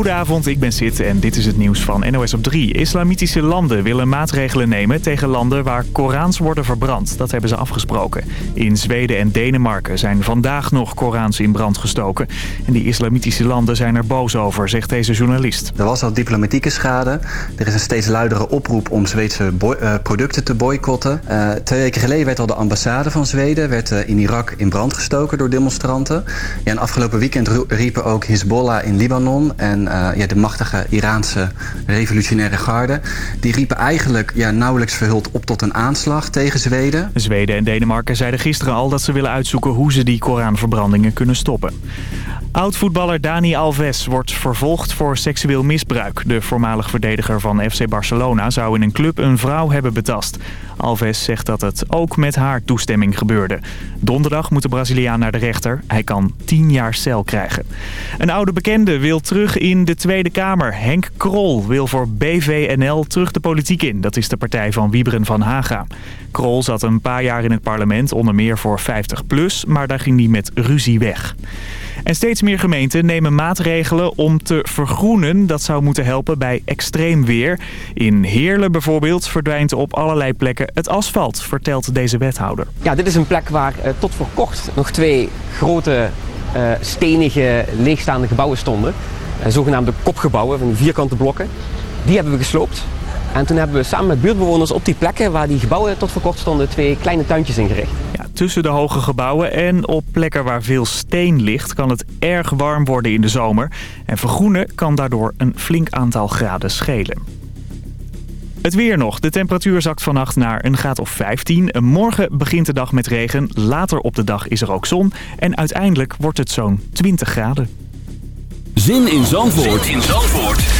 Goedenavond, ik ben Sid en dit is het nieuws van NOS op 3. Islamitische landen willen maatregelen nemen tegen landen waar Korans worden verbrand. Dat hebben ze afgesproken. In Zweden en Denemarken zijn vandaag nog Korans in brand gestoken. En die islamitische landen zijn er boos over, zegt deze journalist. Er was al diplomatieke schade. Er is een steeds luidere oproep om Zweedse uh, producten te boycotten. Uh, twee weken geleden werd al de ambassade van Zweden werd, uh, in Irak in brand gestoken door demonstranten. Ja, en afgelopen weekend riepen ook Hezbollah in Libanon en ja, de machtige Iraanse revolutionaire garde... die riepen eigenlijk ja, nauwelijks verhuld op tot een aanslag tegen Zweden. Zweden en Denemarken zeiden gisteren al dat ze willen uitzoeken... hoe ze die Koranverbrandingen kunnen stoppen. Oud-voetballer Dani Alves wordt vervolgd voor seksueel misbruik. De voormalig verdediger van FC Barcelona zou in een club een vrouw hebben betast. Alves zegt dat het ook met haar toestemming gebeurde. Donderdag moet de Braziliaan naar de rechter. Hij kan 10 jaar cel krijgen. Een oude bekende wil terug in de Tweede Kamer. Henk Krol wil voor BVNL terug de politiek in. Dat is de partij van Wiebren van Haga. Krol zat een paar jaar in het parlement, onder meer voor 50PLUS... maar daar ging hij met ruzie weg. En steeds meer gemeenten nemen maatregelen om te vergroenen. Dat zou moeten helpen bij extreem weer. In Heerlen bijvoorbeeld verdwijnt op allerlei plekken het asfalt, vertelt deze wethouder. Ja, dit is een plek waar uh, tot voor kort nog twee grote uh, stenige leegstaande gebouwen stonden. Uh, zogenaamde kopgebouwen van vierkante blokken. Die hebben we gesloopt. En toen hebben we samen met buurtbewoners op die plekken waar die gebouwen tot voor kort stonden twee kleine tuintjes ingericht. Ja, tussen de hoge gebouwen en op plekken waar veel steen ligt kan het erg warm worden in de zomer. En vergroenen kan daardoor een flink aantal graden schelen. Het weer nog. De temperatuur zakt vannacht naar een graad of 15. Morgen begint de dag met regen. Later op de dag is er ook zon. En uiteindelijk wordt het zo'n 20 graden. Zin in Zandvoort, zin in Zandvoort.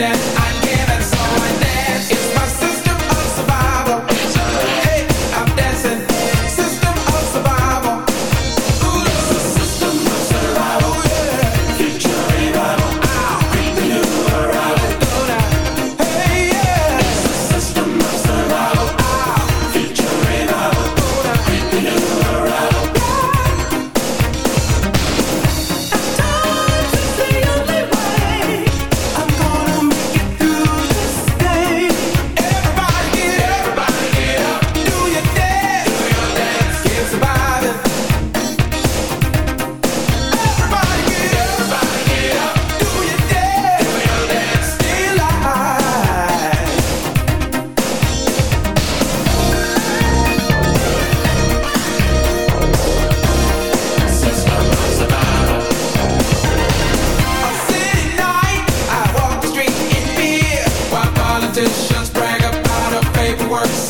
that. works.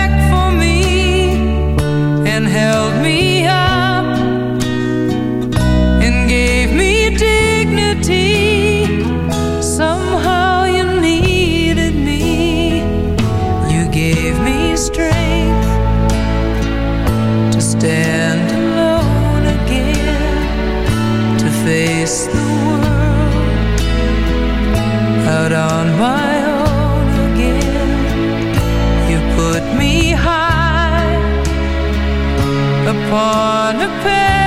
upon a pair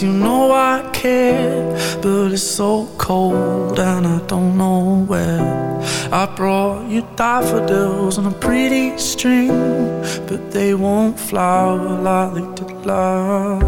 You know I care But it's so cold and I don't know where. I brought you daffodils on a pretty string But they won't flower like they did last.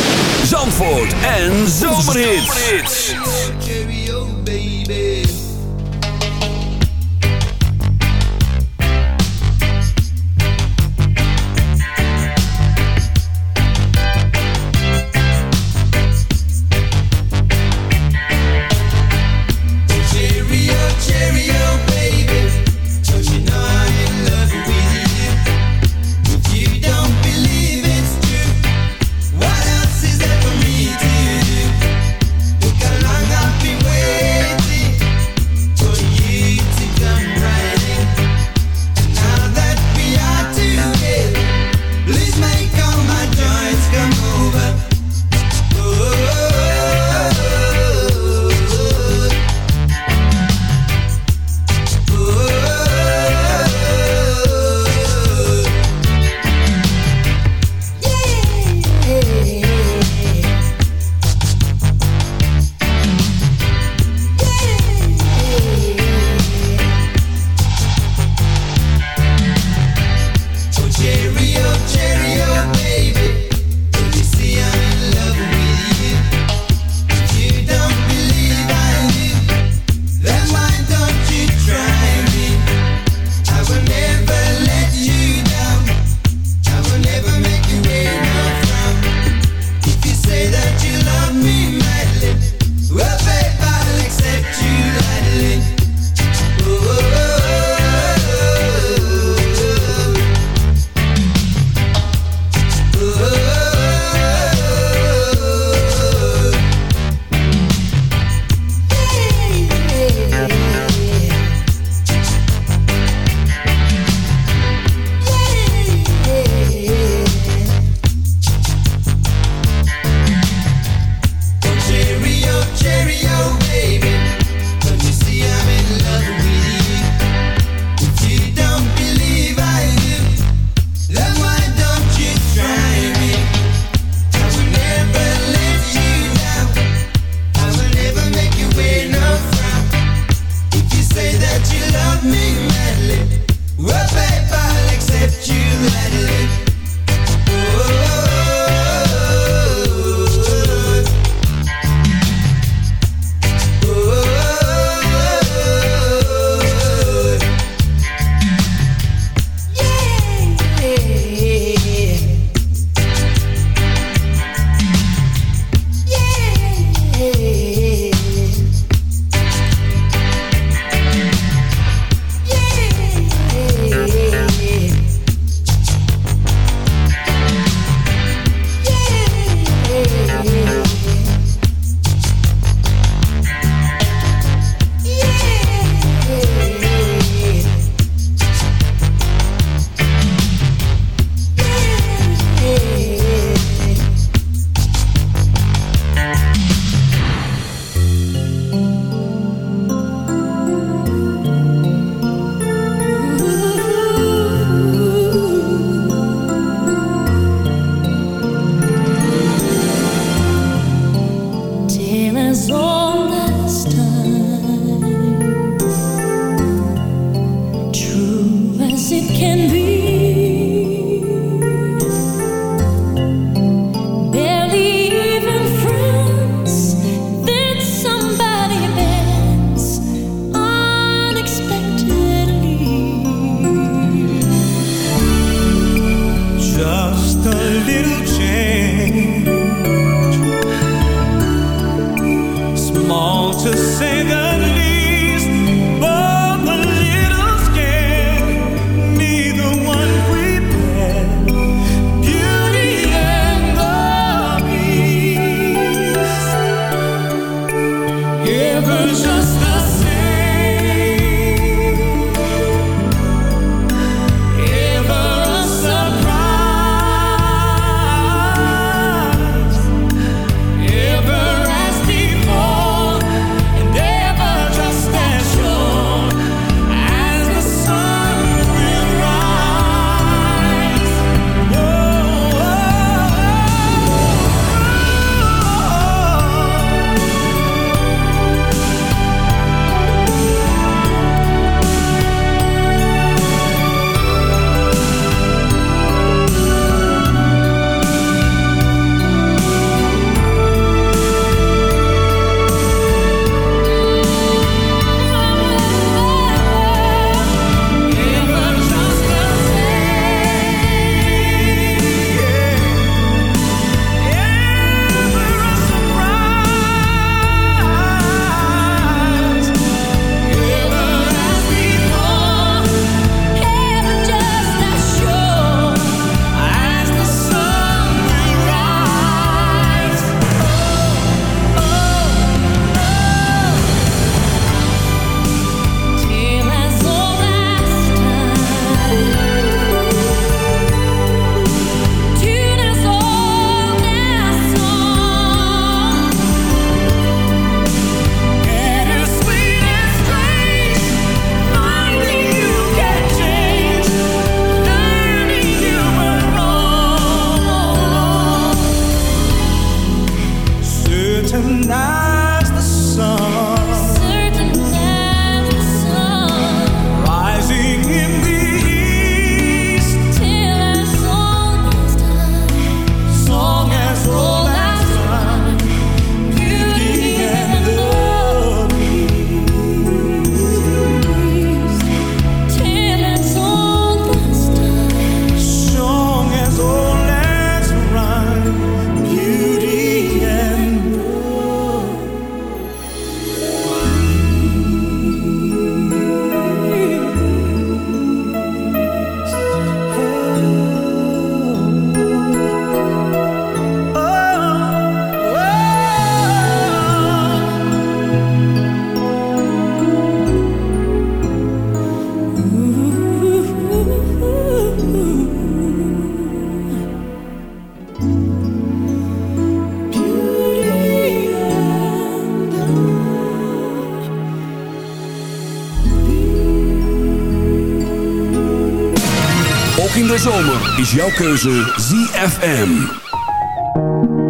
de zomer is jouw keuze ZFM.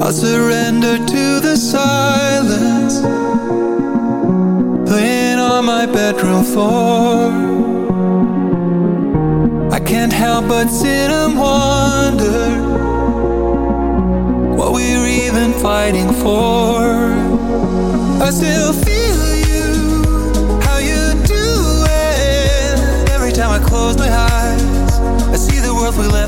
I surrender to the silence. Playing on my bedroom floor I can't help but sit and wonder What we're even fighting for. I still feel you, how you do it. Every time I close my eyes.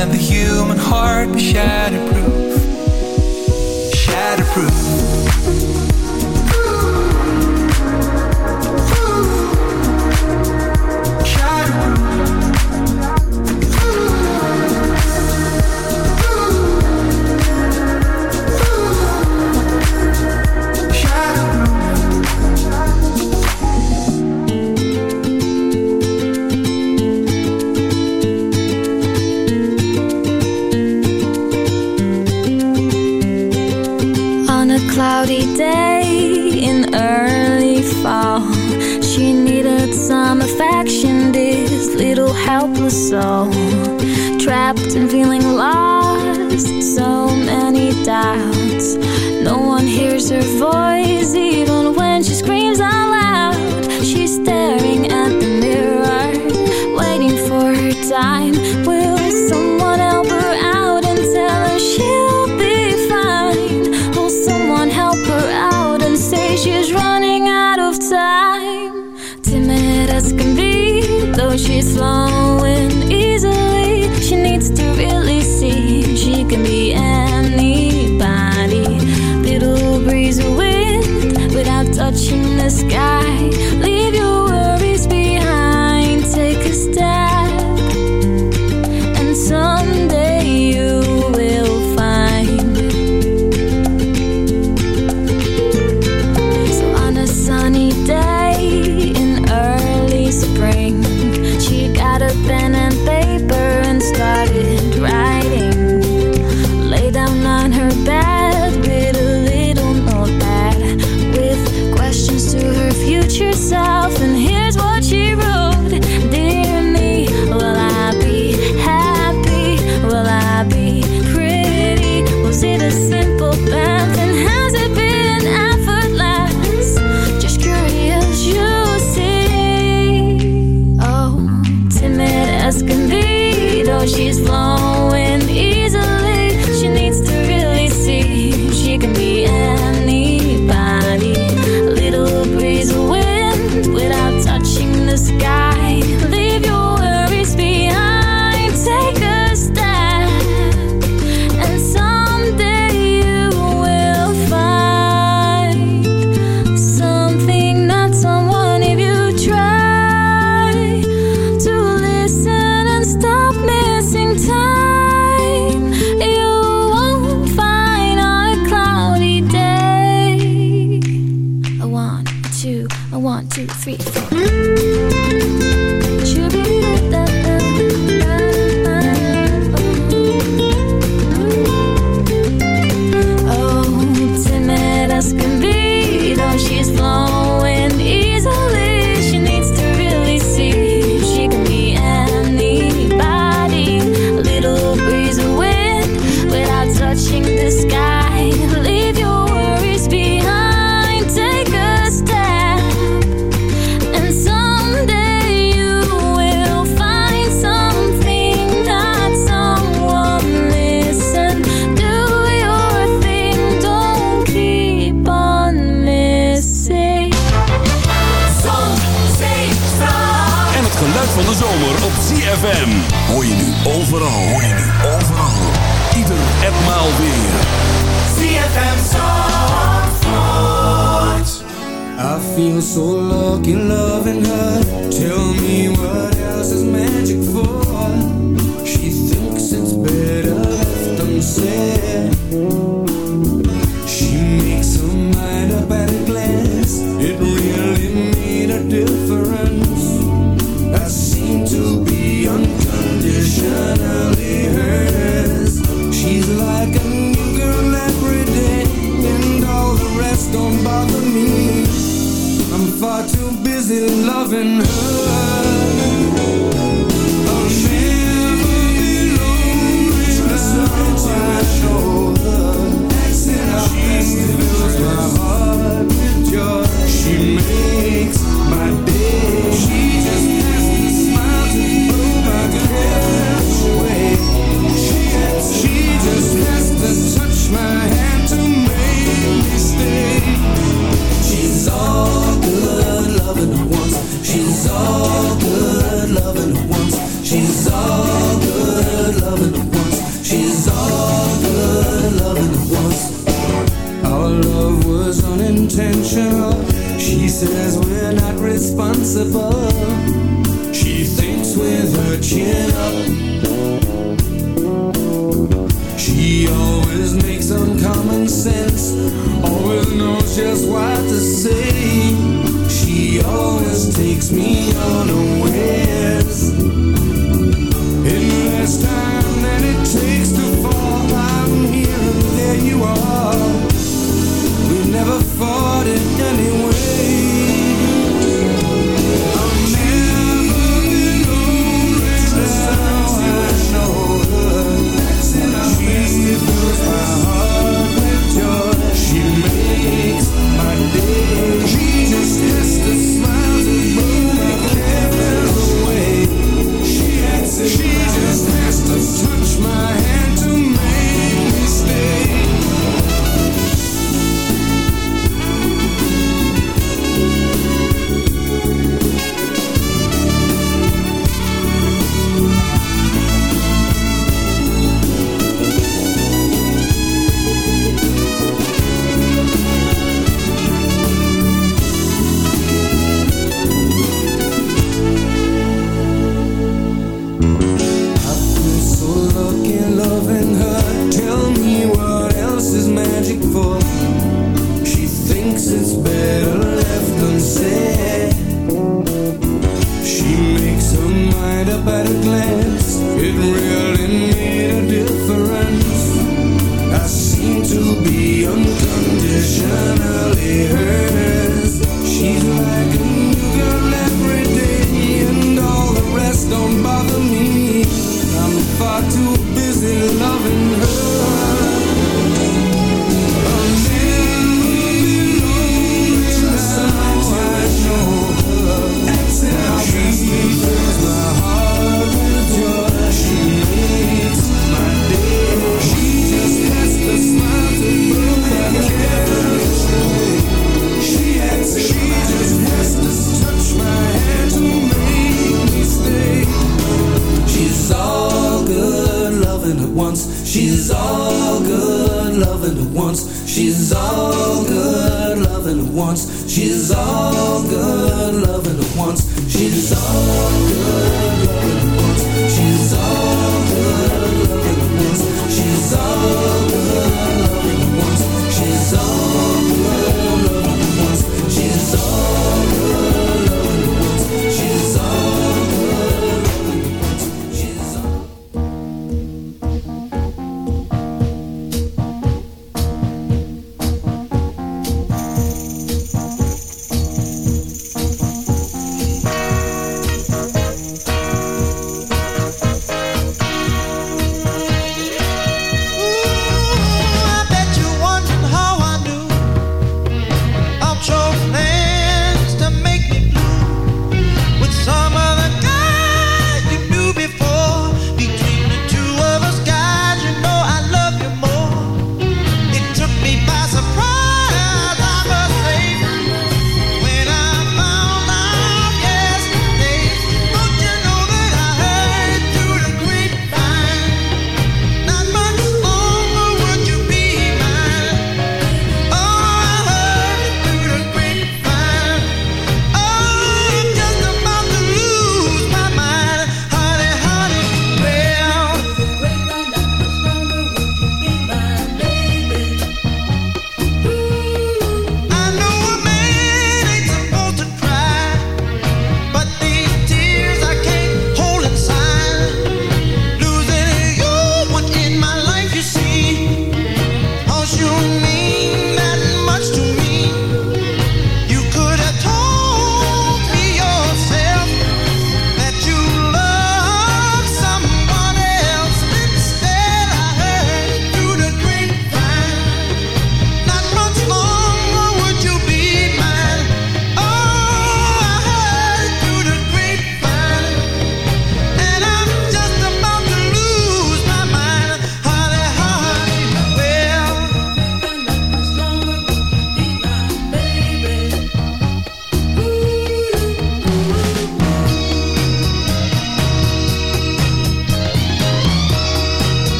and the human heart be shatterproof. Shatterproof. so trapped and feeling lost. So many doubts. No one hears her voice. responsible. She thinks with her chin up. She always makes uncommon sense, always knows just what to say. She always takes me unawares. In less time than it takes to fall, I'm here, and there you are. We never fought it anyway.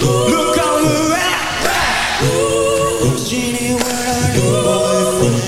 Look on the right, right. Ooh, Jeannie, what are you boyfriend?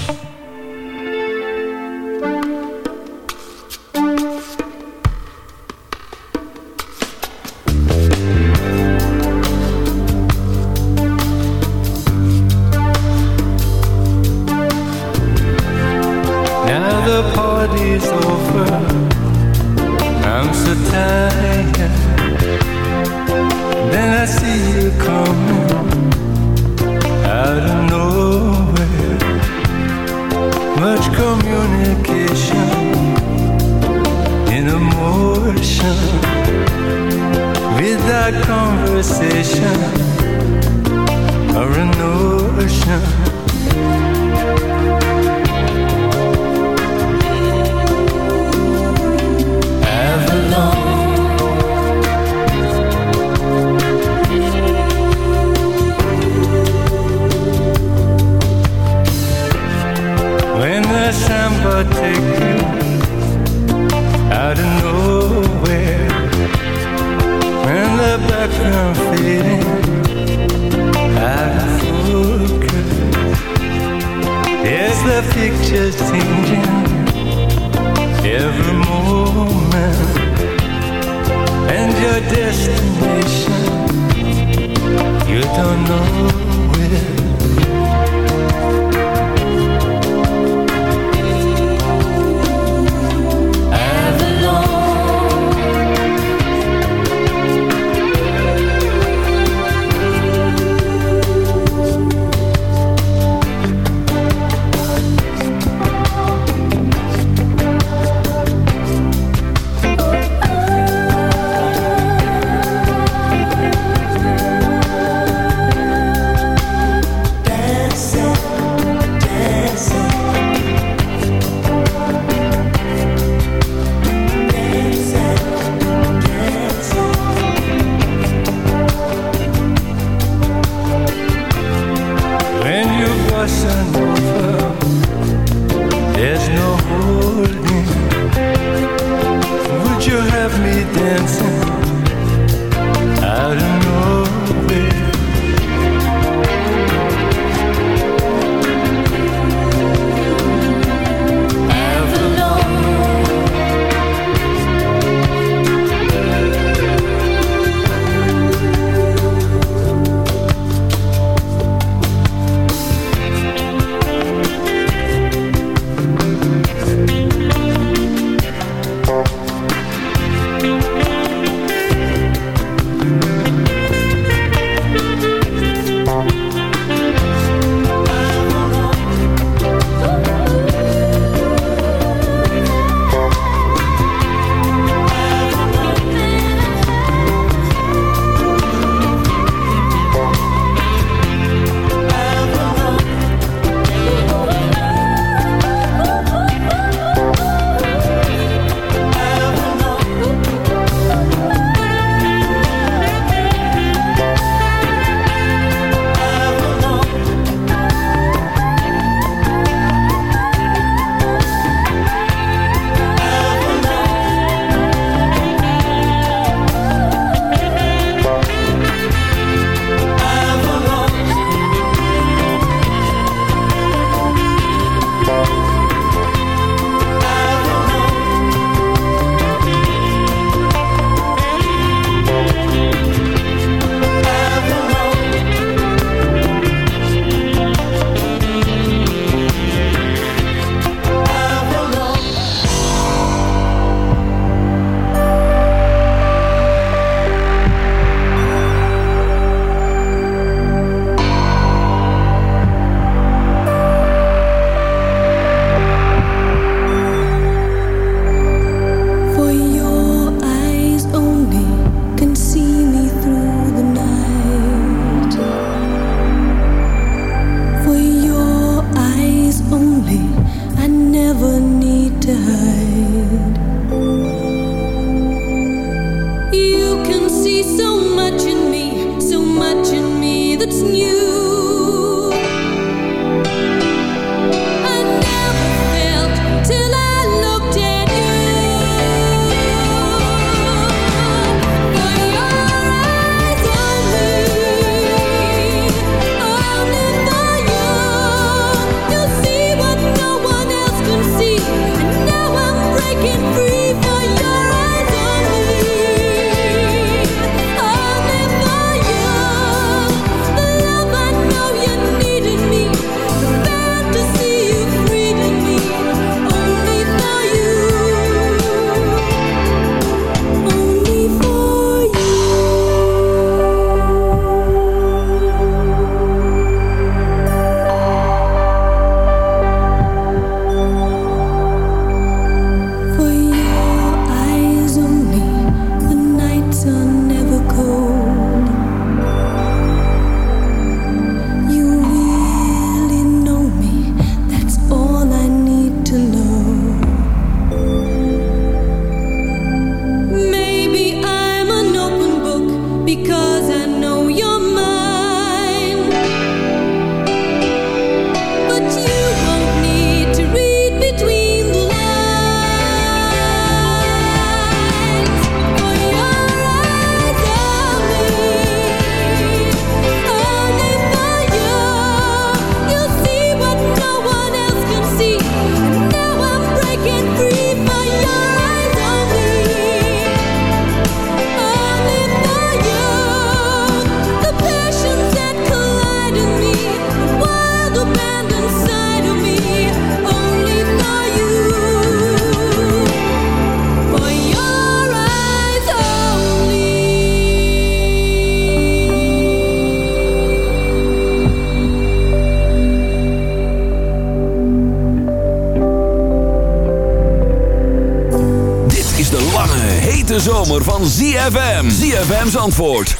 ZFM's antwoord 106.9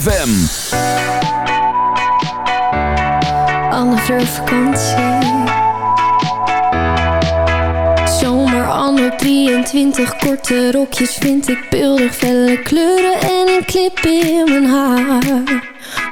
FM. Fleur vakantie. Zomer anno 23, korte rokjes vind ik beeldig, felle kleuren en een clip in mijn haar.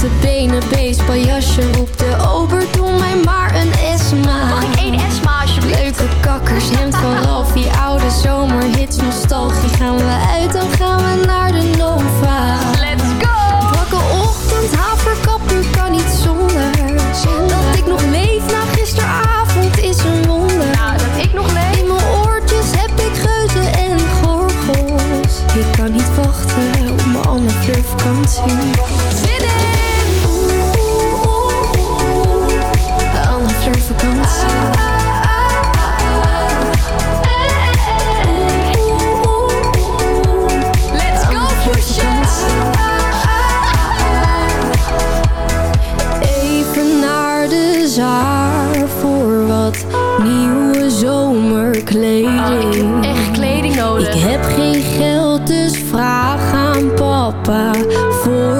Blote benen, beestpaljasje. Roep de ober, doe mij maar een Esma. Mag ik één Esma alsjeblieft? Leuke kakkers, hemd van die oude zomerhits, nostalgie. Gaan we uit, dan gaan we naar de Nova. Let's go! Wakke ochtend, haverkapper, kan niet zonder. Dat ik nog leef na gisteravond is een wonder. dat ik nog leef. In mijn oortjes heb ik geuzen en gorgels. Ik kan niet wachten op mijn Anne Fleur vakantie. Papa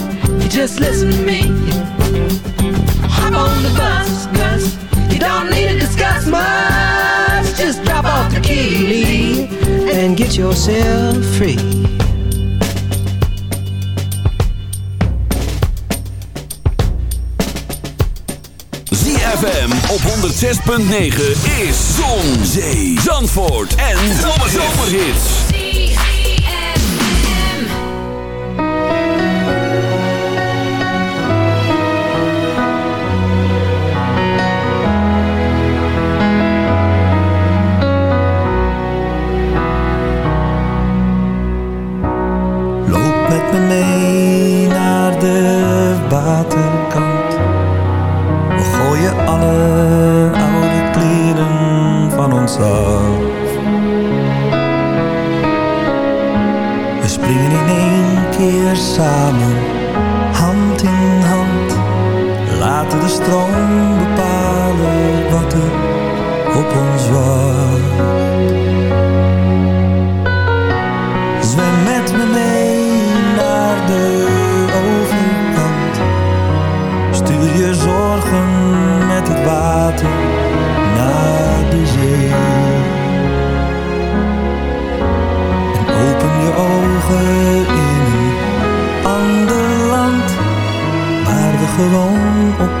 Just listen to me. Hop on the bus, Gus. You don't need to discuss much. Just drop off the key, and get yourself free. ZFM op 106.9 is Zon, Zee, Zandvoort en Zomerhits. Kleren van ons af. We springen in één keer samen, 个老屋